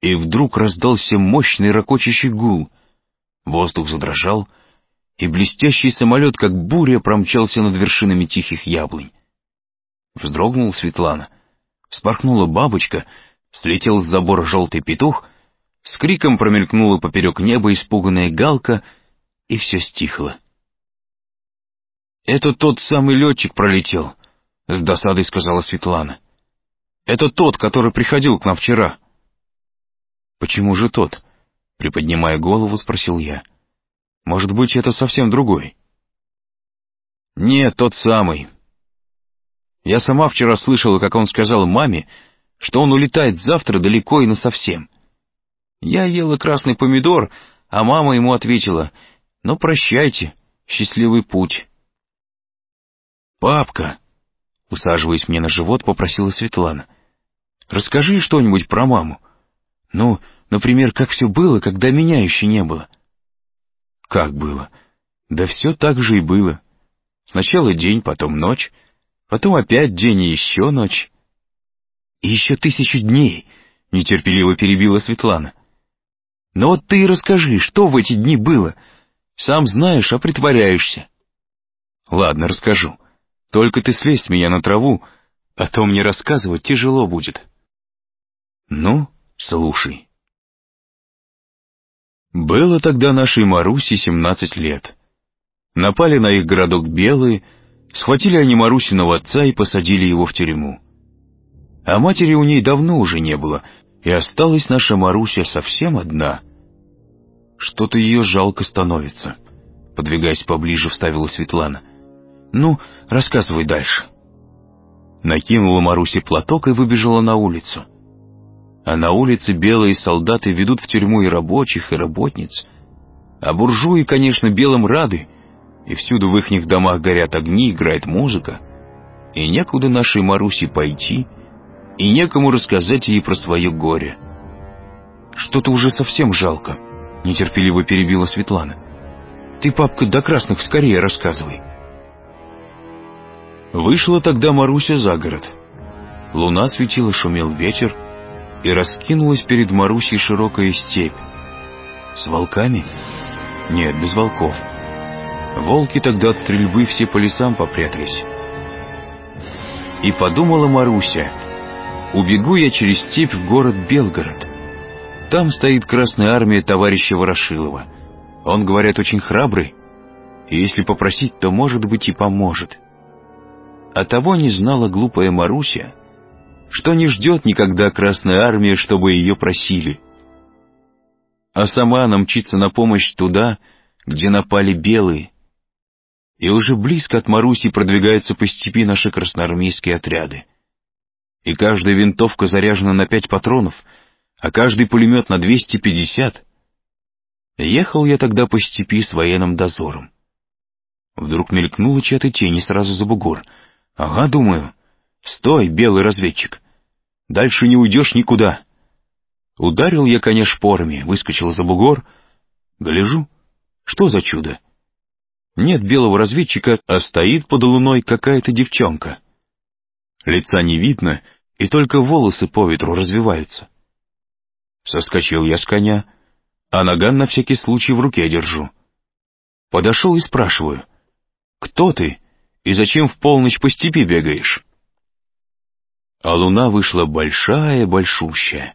и вдруг раздался мощный ракочащий гул. Воздух задрожал, и блестящий самолет, как буря, промчался над вершинами тихих яблонь. Вздрогнула Светлана. Вспорхнула бабочка, слетел с забора желтый петух, с криком промелькнула поперек неба испуганная галка, и все стихло. «Это тот самый летчик пролетел», — с досадой сказала Светлана. «Это тот, который приходил к нам вчера». «Почему же тот?» — приподнимая голову, спросил я. «Может быть, это совсем другой?» «Нет, тот самый. Я сама вчера слышала, как он сказал маме, что он улетает завтра далеко и насовсем. Я ела красный помидор, а мама ему ответила, «Ну, прощайте, счастливый путь». «Папка», — усаживаясь мне на живот, попросила Светлана, «расскажи что-нибудь про маму. Ну, например, как все было, когда меня еще не было». «Как было?» «Да все так же и было. Сначала день, потом ночь, потом опять день и еще ночь». «И еще тысячу дней», — нетерпеливо перебила Светлана. «Но вот ты и расскажи, что в эти дни было. Сам знаешь, а притворяешься». «Ладно, расскажу». Только ты слезь меня на траву, а то мне рассказывать тяжело будет. Ну, слушай. Было тогда нашей Марусе семнадцать лет. Напали на их городок белые, схватили они Марусиного отца и посадили его в тюрьму. А матери у ней давно уже не было, и осталась наша Маруся совсем одна. Что-то ее жалко становится, подвигаясь поближе, вставила Светлана. «Ну, рассказывай дальше». Накинула Маруся платок и выбежала на улицу. А на улице белые солдаты ведут в тюрьму и рабочих, и работниц. А буржуи, конечно, белым рады, и всюду в ихних домах горят огни, играет музыка. И некуда нашей Марусе пойти, и некому рассказать ей про свое горе. «Что-то уже совсем жалко», — нетерпеливо перебила Светлана. «Ты, папка, до красных скорее рассказывай». Вышла тогда Маруся за город. Луна светила, шумел ветер, и раскинулась перед Марусей широкая степь. С волками? Нет, без волков. Волки тогда от стрельбы все по лесам попрятались. И подумала Маруся, убегу я через степь в город Белгород. Там стоит Красная Армия товарища Ворошилова. Он, говорят, очень храбрый, и если попросить, то, может быть, и поможет. — а того не знала глупая Маруся, что не ждет никогда Красная Армия, чтобы ее просили. А сама она мчится на помощь туда, где напали белые. И уже близко от Маруси продвигаются по степи наши красноармейские отряды. И каждая винтовка заряжена на пять патронов, а каждый пулемет на двести пятьдесят. Ехал я тогда по степи с военным дозором. Вдруг мелькнула чья-то тень и сразу за бугор — Ага, думаю. Стой, белый разведчик. Дальше не уйдешь никуда. Ударил я коня шпорами, выскочил за бугор. Гляжу, что за чудо? Нет белого разведчика, а стоит под луной какая-то девчонка. Лица не видно, и только волосы по ветру развиваются. Соскочил я с коня, а наган на всякий случай в руке держу. Подошел и спрашиваю, «Кто ты?» И зачем в полночь по степи бегаешь?» А луна вышла большая, большущая.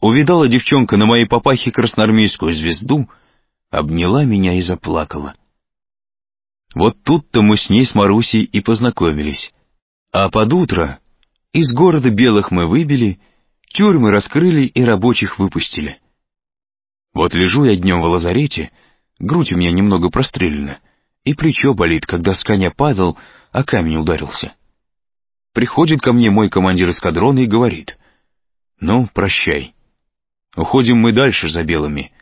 Увидала девчонка на моей папахе красноармейскую звезду, обняла меня и заплакала. Вот тут-то мы с ней с Марусей и познакомились. А под утро из города белых мы выбили, тюрьмы раскрыли и рабочих выпустили. Вот лежу я днем в лазарете, грудь у меня немного прострелена, и плечо болит, когда с коня падал, а камень ударился. Приходит ко мне мой командир эскадрона и говорит, «Ну, прощай. Уходим мы дальше за белыми.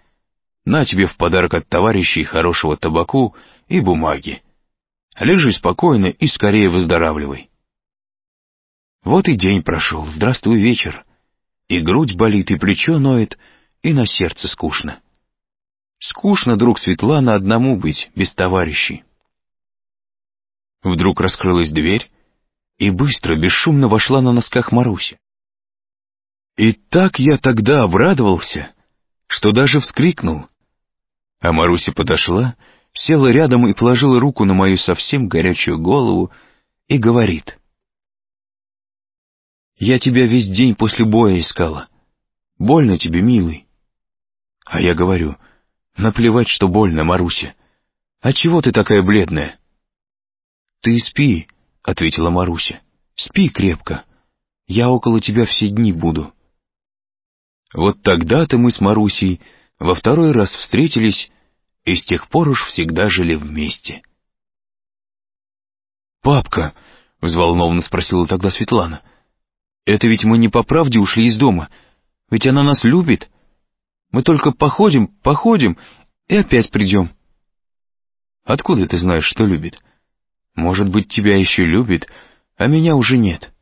На тебе в подарок от товарищей хорошего табаку и бумаги. Лежи спокойно и скорее выздоравливай». Вот и день прошел, здравствуй вечер. И грудь болит, и плечо ноет, и на сердце скучно. Скучно, друг Светлана, одному быть, без товарищей. Вдруг раскрылась дверь, и быстро, бесшумно вошла на носках Маруся. И так я тогда обрадовался, что даже вскрикнул. А Маруся подошла, села рядом и положила руку на мою совсем горячую голову и говорит. «Я тебя весь день после боя искала. Больно тебе, милый?» А я говорю, «Наплевать, что больно, Маруся. А чего ты такая бледная?» «Ты спи», — ответила Маруся. «Спи крепко. Я около тебя все дни буду». Вот тогда-то мы с Марусей во второй раз встретились и с тех пор уж всегда жили вместе. «Папка», — взволнованно спросила тогда Светлана, — «это ведь мы не по правде ушли из дома, ведь она нас любит. Мы только походим, походим и опять придем». «Откуда ты знаешь, что любит? Может быть, тебя еще любит, а меня уже нет».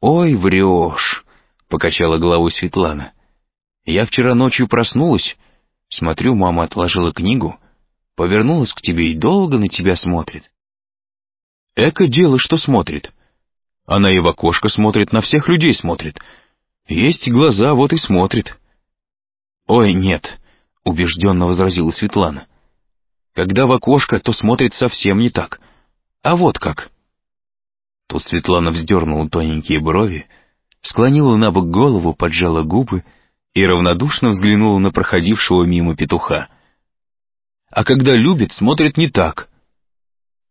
«Ой, врешь», — покачала головой Светлана. «Я вчера ночью проснулась, смотрю, мама отложила книгу, повернулась к тебе и долго на тебя смотрит». «Эко дело, что смотрит. Она и в окошко смотрит, на всех людей смотрит. Есть глаза, вот и смотрит». «Ой, нет», — убежденно возразила Светлана. «Когда в окошко, то смотрит совсем не так. А вот как». Тут Светлана вздернула тоненькие брови, склонила на бок голову, поджала губы и равнодушно взглянула на проходившего мимо петуха. А когда любит, смотрит не так.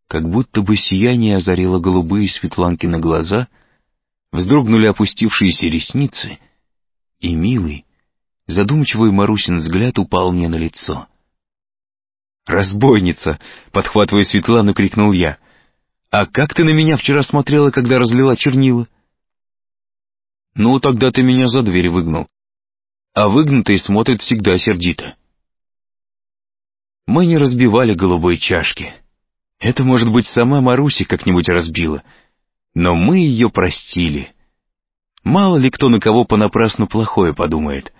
Как будто бы сияние озарило голубые Светланкины глаза, вздрогнули опустившиеся ресницы, и милый, задумчивый Марусин взгляд упал мне на лицо. «Разбойница!» — подхватывая Светлану, крикнул я. «А как ты на меня вчера смотрела, когда разлила чернила?» Ну, тогда ты меня за дверь выгнал. А выгнутый смотрит всегда сердито. Мы не разбивали голубой чашки. Это, может быть, сама Маруся как-нибудь разбила. Но мы ее простили. Мало ли кто на кого понапрасну плохое подумает.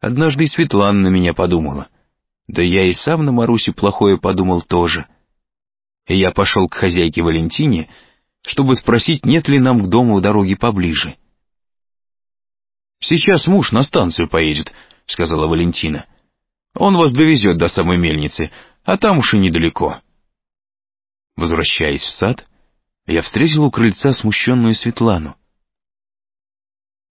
Однажды и Светлана на меня подумала. Да я и сам на Марусю плохое подумал тоже. И я пошел к хозяйке Валентине, чтобы спросить, нет ли нам к дому дороги поближе. «Сейчас муж на станцию поедет», — сказала Валентина. «Он вас довезет до самой мельницы, а там уж и недалеко». Возвращаясь в сад, я встретил у крыльца смущенную Светлану.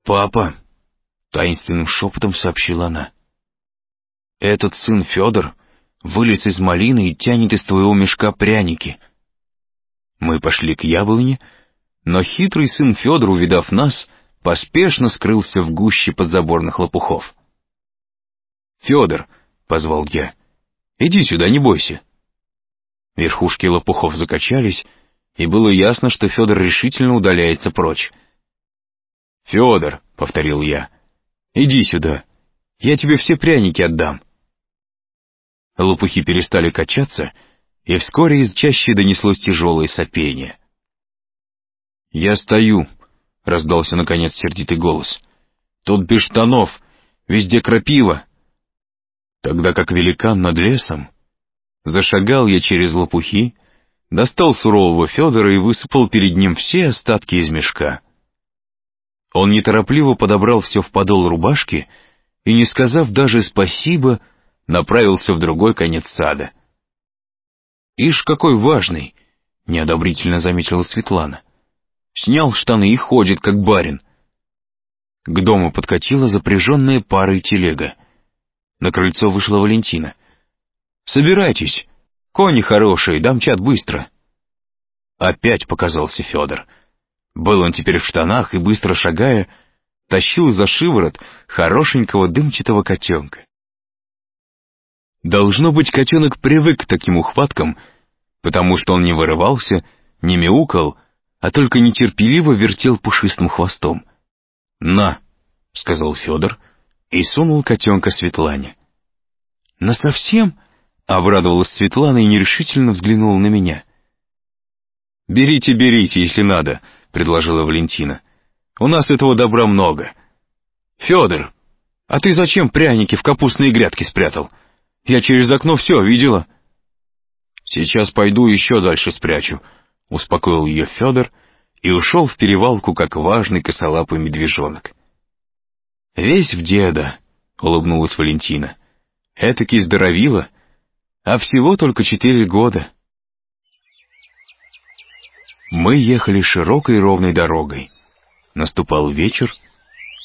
«Папа», — таинственным шепотом сообщила она, — «этот сын Федор вылез из малины и тянет из твоего мешка пряники». Мы пошли к яблоне, но хитрый сын Федор, увидав нас, — поспешно скрылся в гуще подзаборных лопухов. «Федор», — позвал я, — «иди сюда, не бойся». Верхушки лопухов закачались, и было ясно, что Федор решительно удаляется прочь. «Федор», — повторил я, — «иди сюда, я тебе все пряники отдам». Лопухи перестали качаться, и вскоре из чащи донеслось тяжелое сопение. «Я стою», — раздался, наконец, сердитый голос. «Тут без штанов, везде крапива!» Тогда как великан над лесом, зашагал я через лопухи, достал сурового Федора и высыпал перед ним все остатки из мешка. Он неторопливо подобрал все в подол рубашки и, не сказав даже спасибо, направился в другой конец сада. «Ишь, какой важный!» — неодобрительно заметила Светлана. Снял штаны и ходит, как барин. К дому подкатила запряженная парой телега. На крыльцо вышла Валентина. «Собирайтесь, кони хорошие, дамчат быстро». Опять показался Федор. Был он теперь в штанах и, быстро шагая, тащил за шиворот хорошенького дымчатого котенка. Должно быть, котенок привык к таким ухваткам, потому что он не вырывался, не мяукал, а только нетерпеливо вертел пушистым хвостом. «На!» — сказал Федор и сунул котенка Светлане. «Насовсем?» — обрадовалась Светлана и нерешительно взглянула на меня. «Берите, берите, если надо», — предложила Валентина. «У нас этого добра много». «Федор, а ты зачем пряники в капустные грядки спрятал? Я через окно все видела». «Сейчас пойду еще дальше спрячу», успокоил ее Федор и ушел в перевалку, как важный косолапый медвежонок. Весь в деда, улыбнулась Валентина. Этакий здоровила, а всего только четыре года. Мы ехали широкой ровной дорогой. Наступал вечер.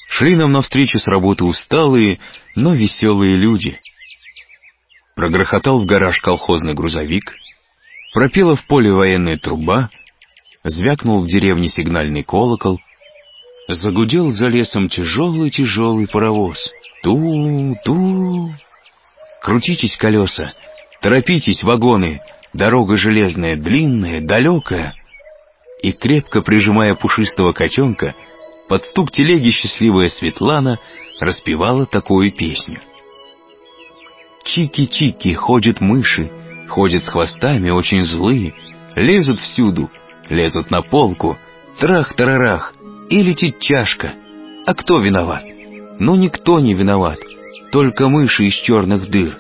Шли нам навстречу с работы усталые, но веселые люди. Прогрохотал в гараж колхозный грузовик, пропела в поле военная труба, звякнул в деревне сигнальный колокол, загудел за лесом тяжелый-тяжелый паровоз. Ту-ту. Крутитесь колеса, торопитесь вагоны, дорога железная, длинная, далекая — и, крепко прижимая пушистого котенка, под стук телеги счастливая Светлана распевала такую песню. Чики-чики, ходят мыши, ходят с хвостами очень злые, лезут всюду, лезут на полку, трах-тарарах, и летит чашка. А кто виноват? Ну, никто не виноват, только мыши из черных дыр.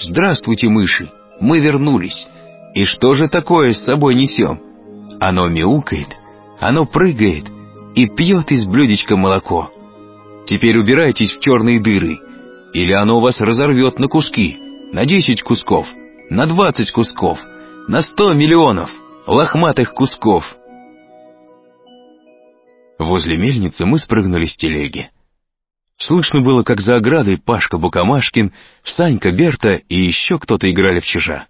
Здравствуйте, мыши, мы вернулись. И что же такое с собой несем? Оно мяукает, оно прыгает и пьет из блюдечка молоко. Теперь убирайтесь в черные дыры, или оно вас разорвет на куски, на десять кусков, на двадцать кусков, на сто миллионов лохматых кусков. Возле мельницы мы спрыгнули с телеги. Слышно было, как за оградой Пашка Букамашкин, Санька Берта и еще кто-то играли в чижа.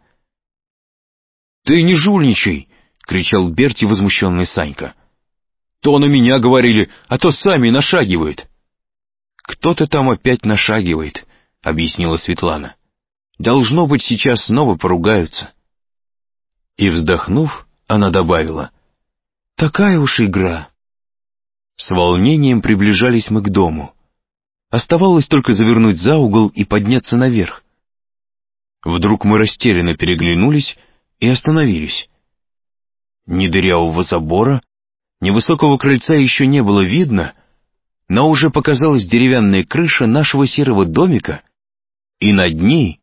«Ты не жульничай!» — кричал Берти возмущенный Санька. «То на меня говорили, а то сами нашагивают». «Кто-то там опять нашагивает», — объяснила Светлана. «Должно быть, сейчас снова поругаются». И, вздохнув, она добавила. «Такая уж игра». С волнением приближались мы к дому. Оставалось только завернуть за угол и подняться наверх. Вдруг мы растерянно переглянулись и остановились. Ни дырявого забора, ни высокого крыльца еще не было видно, но уже показалась деревянная крыша нашего серого домика, и над ней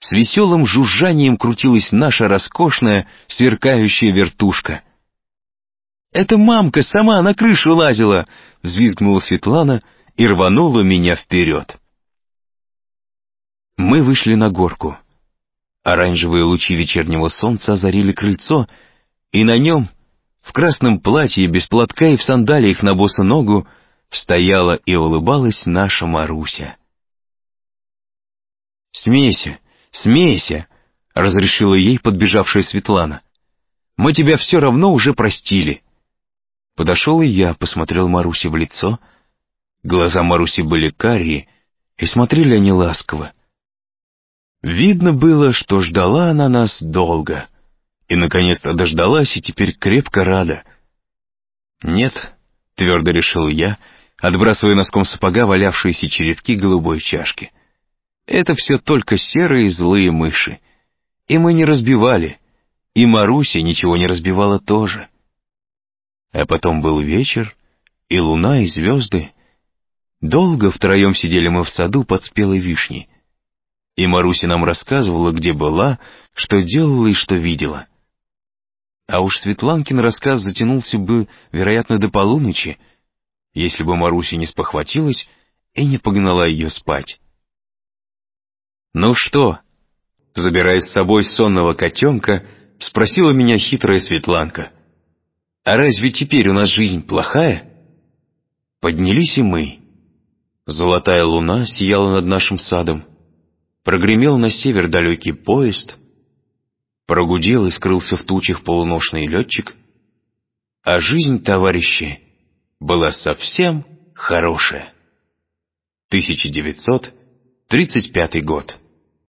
с веселым жужжанием крутилась наша роскошная сверкающая вертушка. «Это мамка сама на крышу лазила!» — взвизгнула Светлана и рванула меня вперед. Мы вышли на горку. Оранжевые лучи вечернего солнца озарили крыльцо — и на нем, в красном платье, без платка и в сандалиях на босу ногу, стояла и улыбалась наша Маруся. «Смейся, смейся!» — разрешила ей подбежавшая Светлана. «Мы тебя все равно уже простили». Подошел и я, посмотрел Марусе в лицо. Глаза Маруси были карие, и смотрели они ласково. Видно было, что ждала она нас долго — и, наконец-то, дождалась и теперь крепко рада. «Нет», — твердо решил я, отбрасывая носком сапога валявшиеся черепки голубой чашки. «Это все только серые злые мыши. И мы не разбивали, и Маруся ничего не разбивала тоже». А потом был вечер, и луна, и звезды. Долго втроем сидели мы в саду под спелой вишней. И Маруся нам рассказывала, где была, что делала и что видела. А уж Светланкин рассказ затянулся бы, вероятно, до полуночи, если бы Маруся не спохватилась и не погнала ее спать. «Ну что?» Забирая с собой сонного котенка, спросила меня хитрая Светланка. «А разве теперь у нас жизнь плохая?» Поднялись и мы. Золотая луна сияла над нашим садом. Прогремел на север далекий поезд — прогудел и скрылся в тучах полуношный летчик, а жизнь, товарищи, была совсем хорошая. 1935 год.